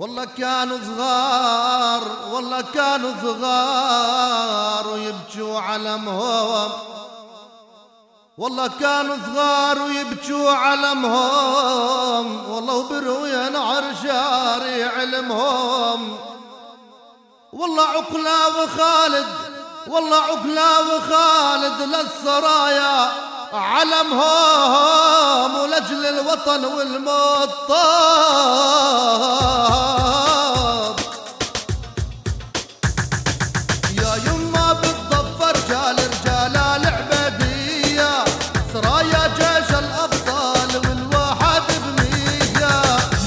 والله كانوا صغار والله كانوا صغار ويبكوا علمهم. والله كانوا صغار ويبكوا علمهم. والله وبروي نعر شاري علمهم والله عقلا وخالد والله عقلا وخالد للسرايا علمهم. ولجل الوطن والموت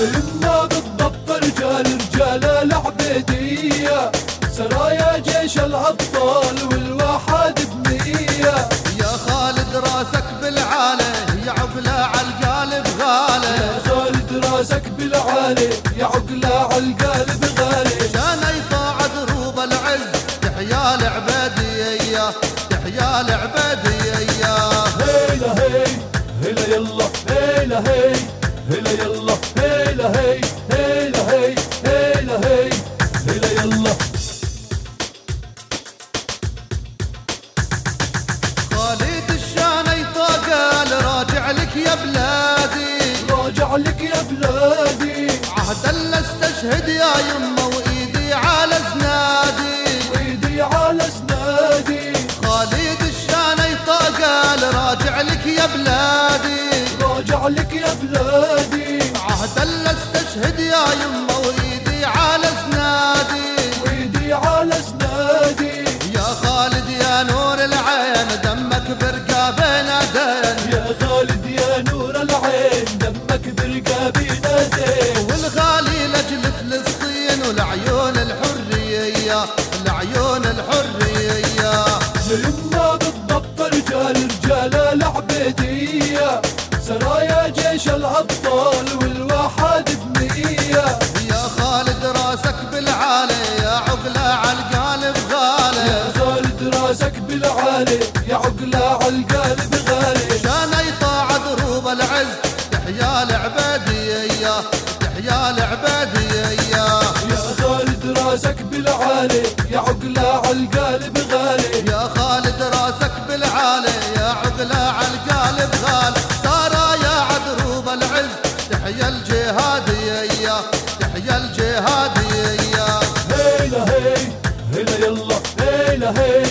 يما بالضبط رجال رجال العبيدية. سرايا جيش الأبطال والواحد بمية يا خالد راسك بالعالي يا عقلة عالقالب غالي. يا خالد راسك بالعالي يا عقلة عالقالب غالي. كان يطاع دروب العز تحيا العبادية تحيا العبادية هيلا هي هيلا يلا هيلا هي هيلا يلا. لك يا بلادي. راجع لك يا بلادي. عهد الا استشهد يا يمه وإيدي على زنادي ويدي على سنادي خالد الشانيطة قال راجع لك يا بلادي. راجع لك يا بلادي. بالضبط رجال رجال العبيدية. سرايا جيش الأبطال والواحد بمية يا خالد راسك بالعالي يا عقلة عالقالب غالي. يا خالد راسك بالعالي يا عقلة عالقالب غالي. كان يطاع دروب العز تحيا العبادية تحيا العبادية يا خالد راسك بالعالي يا عقلة عالقالب غالي. يا خالد هيلا هي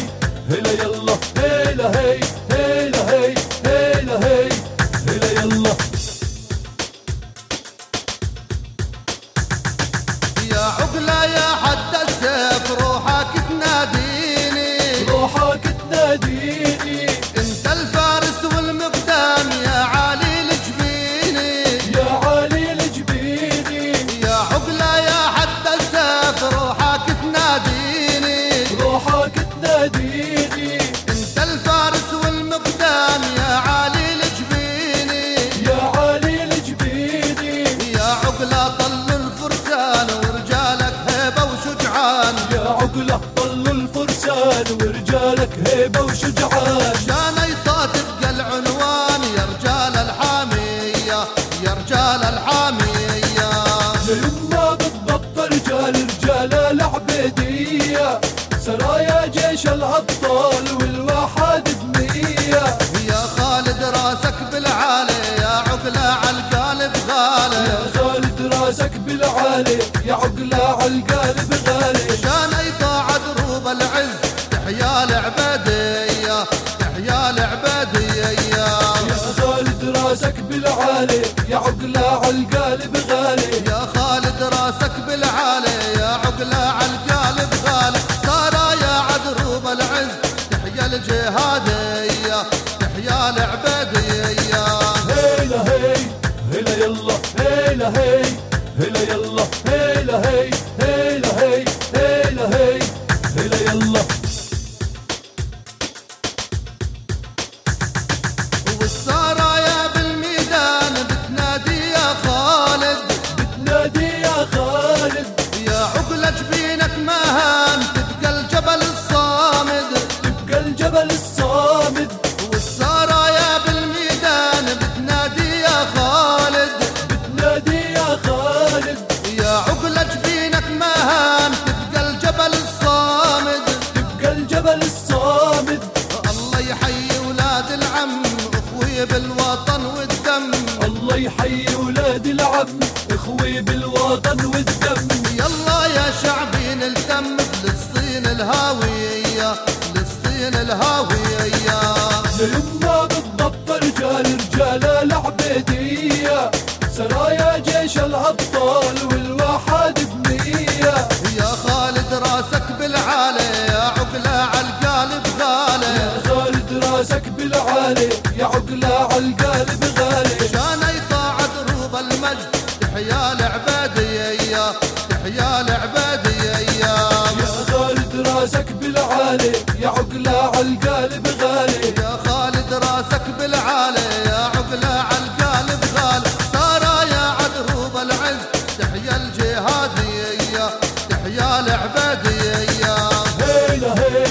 هيلا يلا هيلا هي. بالضبط رجال رجال العبيدية سرايا جيش الأبطال والواحد بمية يا خالد راسك بالعالي يا عقلة عالقالب غالي. يا خالد راسك بالعالي يا عقلة عالقالب غالي. راسك بالعالي يا عقلة عالقالب غالي. سارة يا عدروب العز تحيا الجهادية تحيا العبادية هيلا هي هيلا يلا هيلا هي هيلا يلا هيلا هي هيلا هي هيلا بالوطن والدم. الله يحيي ولاد العم إخوي بالوطن والدم. يلا يا شعبي نلتم فلسطين الهاوية فلسطين الهاوية. ليمنا بالضبط رجال رجال راسك بالعالي يا عقلة عالقالب غالي. كان يطاع دروب المجد تحيا العبادية تحيا العبادية يا. خالد راسك بالعالي يا عقلة عالقالب غالي. يا خالد راسك بالعالي يا عقلة عالقالب غالي. سارة يا عدروب العز تحيا الجهادية تحيا العبادية هيلا هي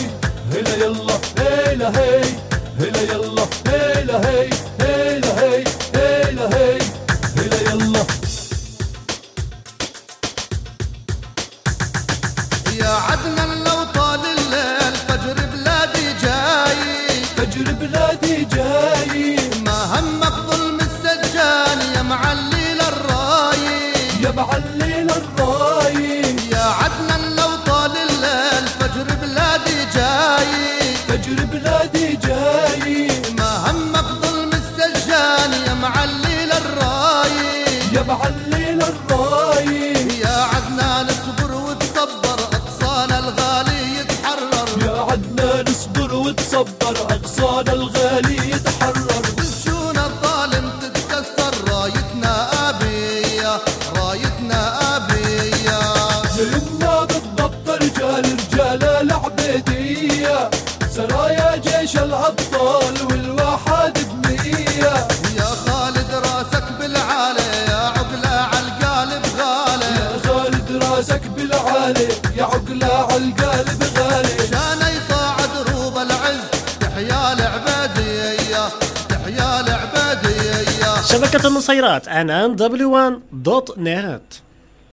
هيلا يلا هيلا هي. هيلا يلا هيلا هي هيلا هي هيلا هي هيلا يلا. يا عدنان لو طال الليل فجر بلادي جاي. فجر بلادي جاي. ما همك ظلم السجان يا معليل الراي. يا معلل الراي. يا عدنان لو طال الليل فجر بلادي جاي. فجر بلادي وتصبر أغصان الغالي يتحرر. وشون الظالم تتكسر؟ رايتنا آبية رايتنا آبية. يهمنا بالضبط رجال رجال العبيدية. سرايا جيش الأبطال والوحد بنية. يا خالد راسك بالعالي يا عقلة عالقالب غالي. يا خالد راسك بالعالي يا عقلة عالقالب شبكة النصيرات عنان w1.net